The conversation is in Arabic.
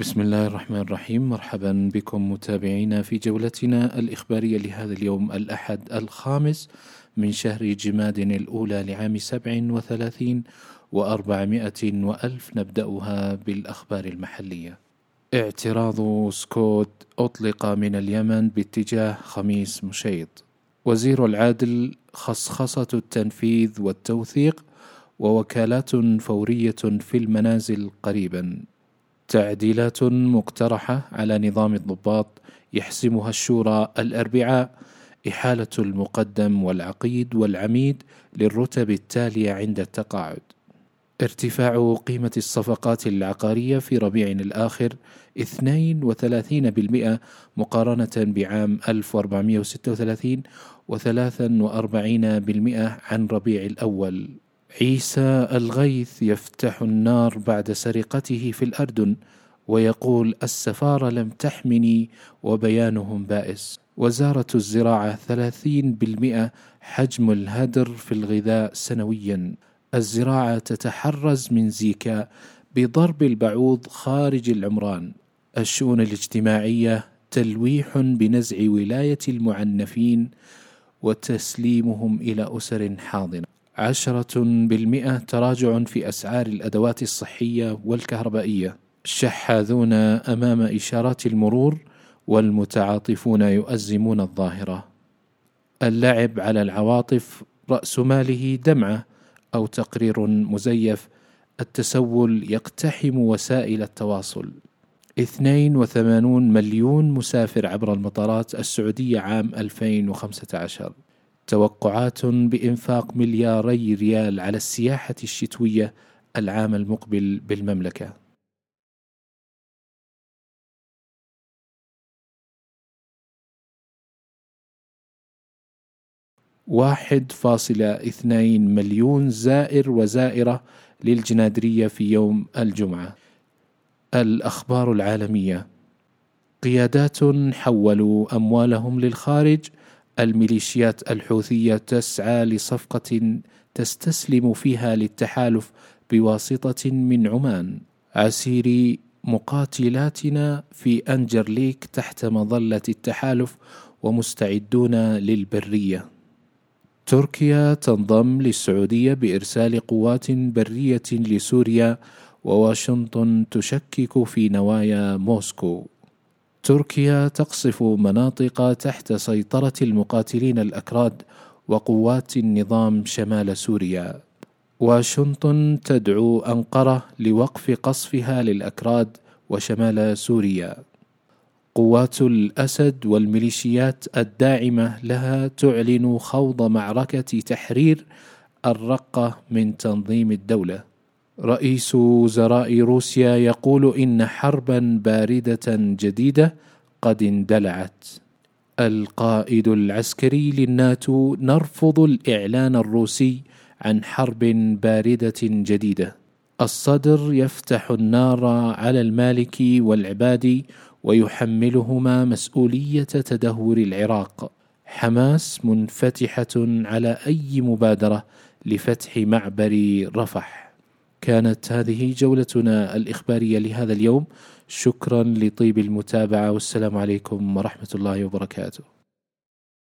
بسم الله الرحمن الرحيم. مرحبا بكم متابعينا في جولتنا الإخبارية لهذا اليوم الأحد الخامس من شهر جماد الأولى لعام سبع وثلاثين وأربعمائة وألف نبدأها بالأخبار المحلية. اعتراض سكوت أطلق من اليمن باتجاه خميس مشيط. وزير العدل خصخصة التنفيذ والتوثيق ووكالات فورية في المنازل قريبا. تعديلات مقترحة على نظام الضباط يحسمها الشورى الأربعاء إحالة المقدم والعقيد والعميد للرتب التالية عند التقاعد. ارتفاع قيمة الصفقات العقارية في ربيع الآخر 32% مقارنة بعام 1436 و43% عن ربيع الأول. عيسى الغيث يفتح النار بعد سرقته في الأردن ويقول السفارة لم تحمني وبيانهم بائس. وزارة الزراعة 30% حجم الهدر في الغذاء سنويا. الزراعة تتحرز من زيكا بضرب البعوض خارج العمران. الشؤون الاجتماعية تلويح بنزع ولاية المعنفين وتسليمهم إلى أسر حاضنة. عشرة بالمئة تراجع في أسعار الأدوات الصحية والكهربائية. شحاذون أمام إشارات المرور والمتعاطفون يؤزمون الظاهرة. اللعب على العواطف رأس ماله دمعة أو تقرير مزيف. التسول يقتحم وسائل التواصل. 82 مليون مسافر عبر المطارات السعودية عام 2015 توقعات بإنفاق ملياري ريال على السياحة الشتوية العام المقبل بالمملكة. واحد فاصلة اثنين مليون زائر وزائرة للجنادرية في يوم الجمعة. الأخبار العالمية. قيادات حولوا أموالهم للخارج الميليشيات الحوثية تسعى لصفقة تستسلم فيها للتحالف بواسطة من عمان. عسير مقاتلاتنا في أنجرليك تحت مظلة التحالف ومستعدون للبرية. تركيا تنضم للسعودية بإرسال قوات برية لسوريا وواشنطن تشكك في نوايا موسكو. تركيا تقصف مناطق تحت سيطرة المقاتلين الأكراد وقوات النظام شمال سوريا. واشنطن تدعو أنقرة لوقف قصفها للأكراد وشمال سوريا. قوات الأسد والميليشيات الداعمة لها تعلن خوض معركة تحرير الرقة من تنظيم الدولة. رئيس وزراء روسيا يقول إن حربا باردة جديدة قد اندلعت. القائد العسكري للناتو نرفض الإعلان الروسي عن حرب باردة جديدة. الصدر يفتح النار على المالك والعبادي ويحملهما مسؤولية تدهور العراق. حماس منفتحة على أي مبادرة لفتح معبر رفح. كانت هذه جولتنا الإخبارية لهذا اليوم. شكرا لطيب المتابعة والسلام عليكم ورحمة الله وبركاته.